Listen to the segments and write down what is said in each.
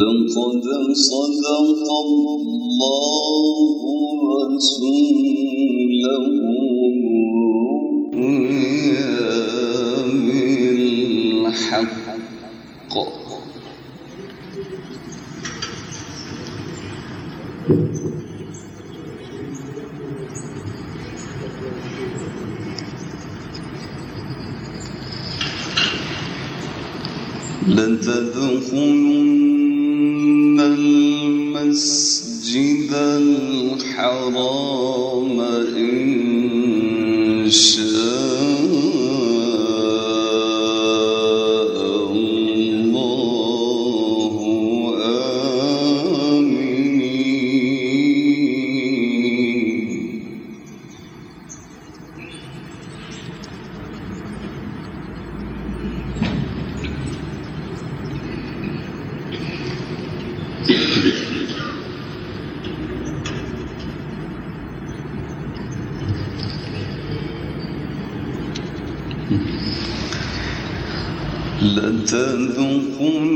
لقد صدق الله رسوله الرؤيا بالحق لتدخلن المسجد الحرام. لتدخلن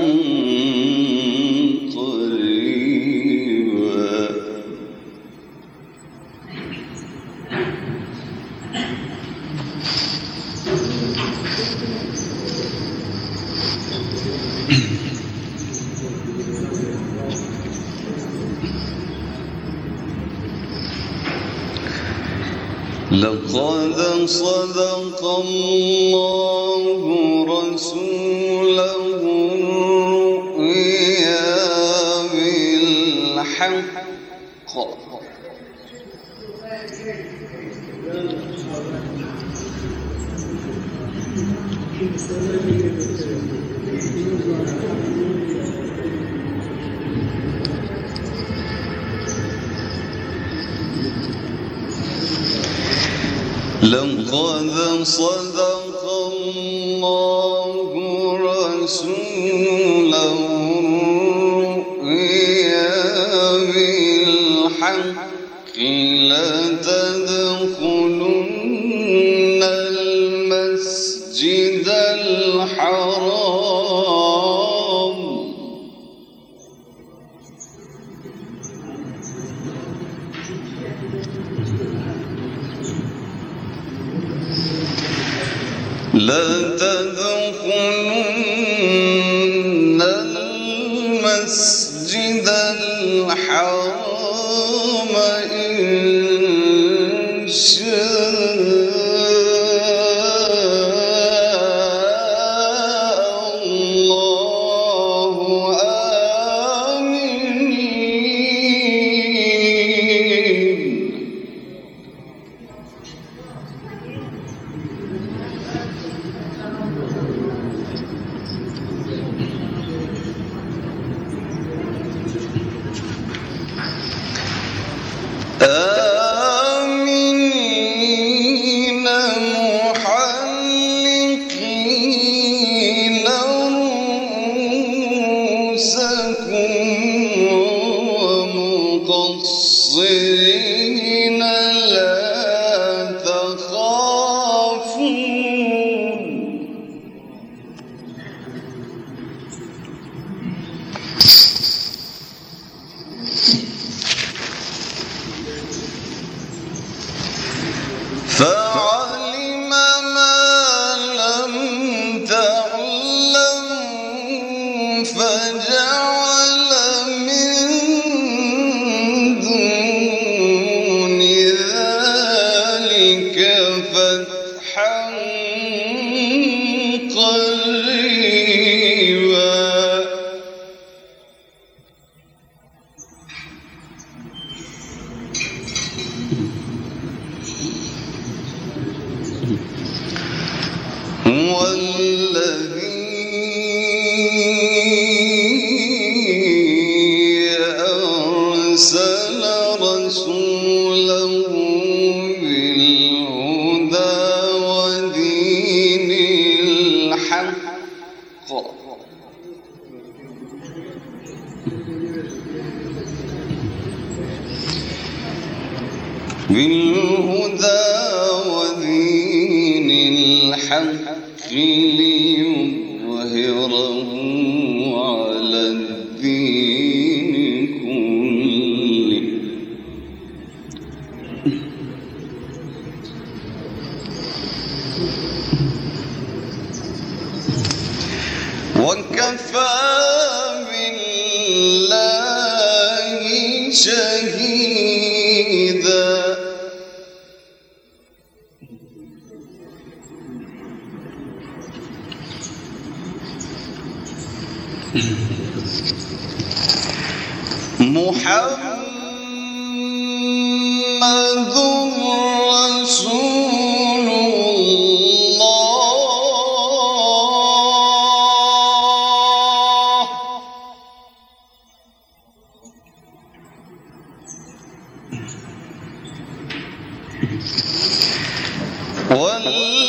لقد صدق الله رسوله الرؤيا بالحق. لقد صدق fim. محمد رسول الله. والله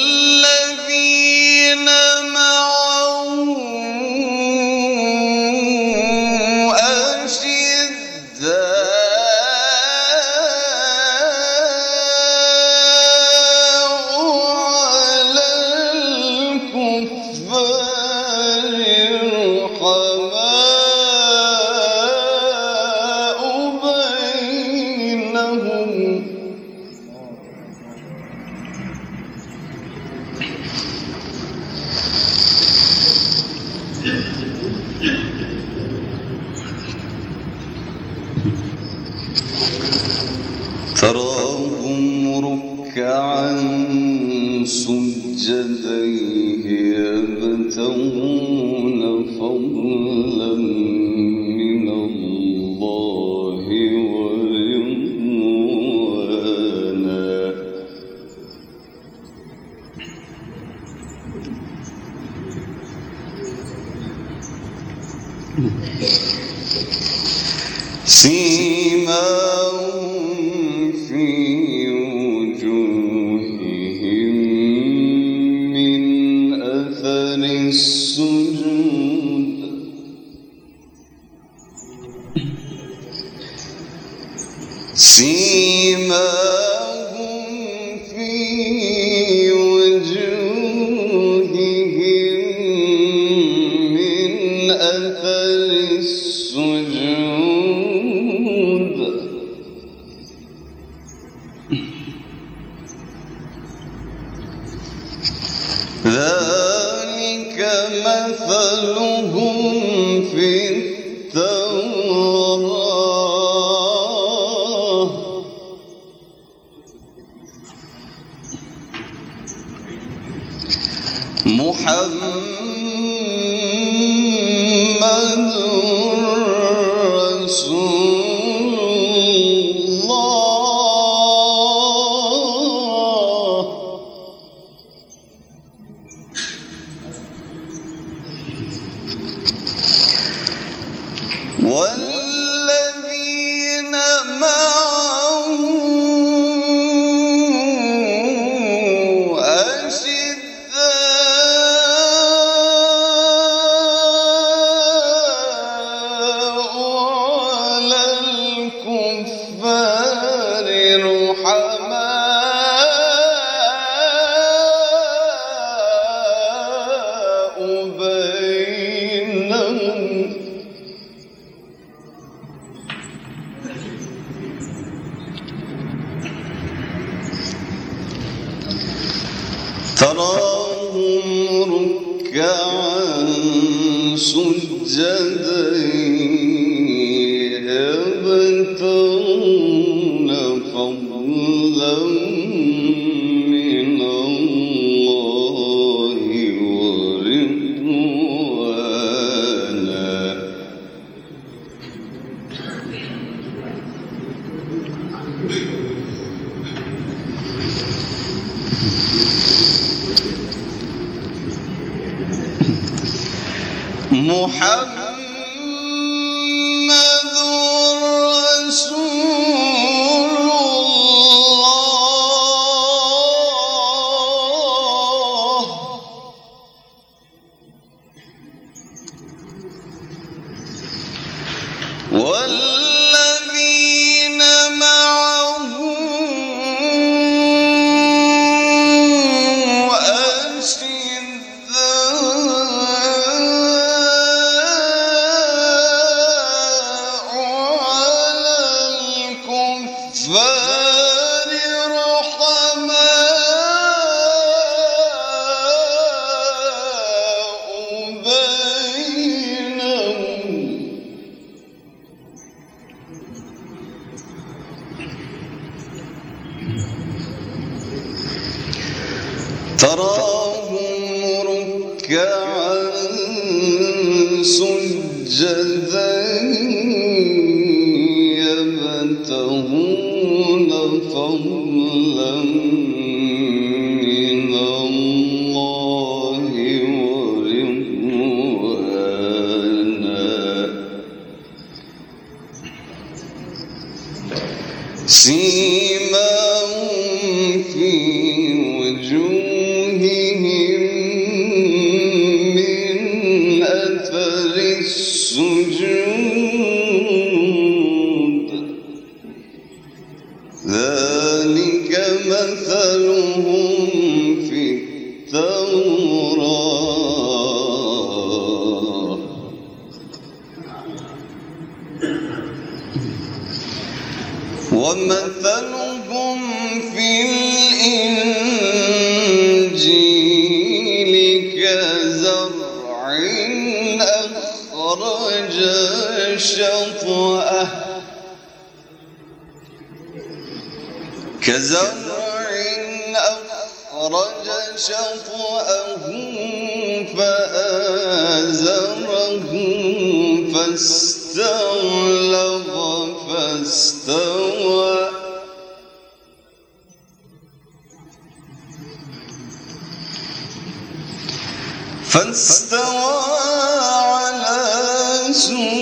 Sim, محمد تراهم ركعا سجدا محمد تراهم ركعا سجدا يبتغون فضلا سيماهم ومثلهم في الإنجيل كزرع أخرج شطأه. كزرع أخرج شطأه فآزره فاستغلق استوى فاستوى على سور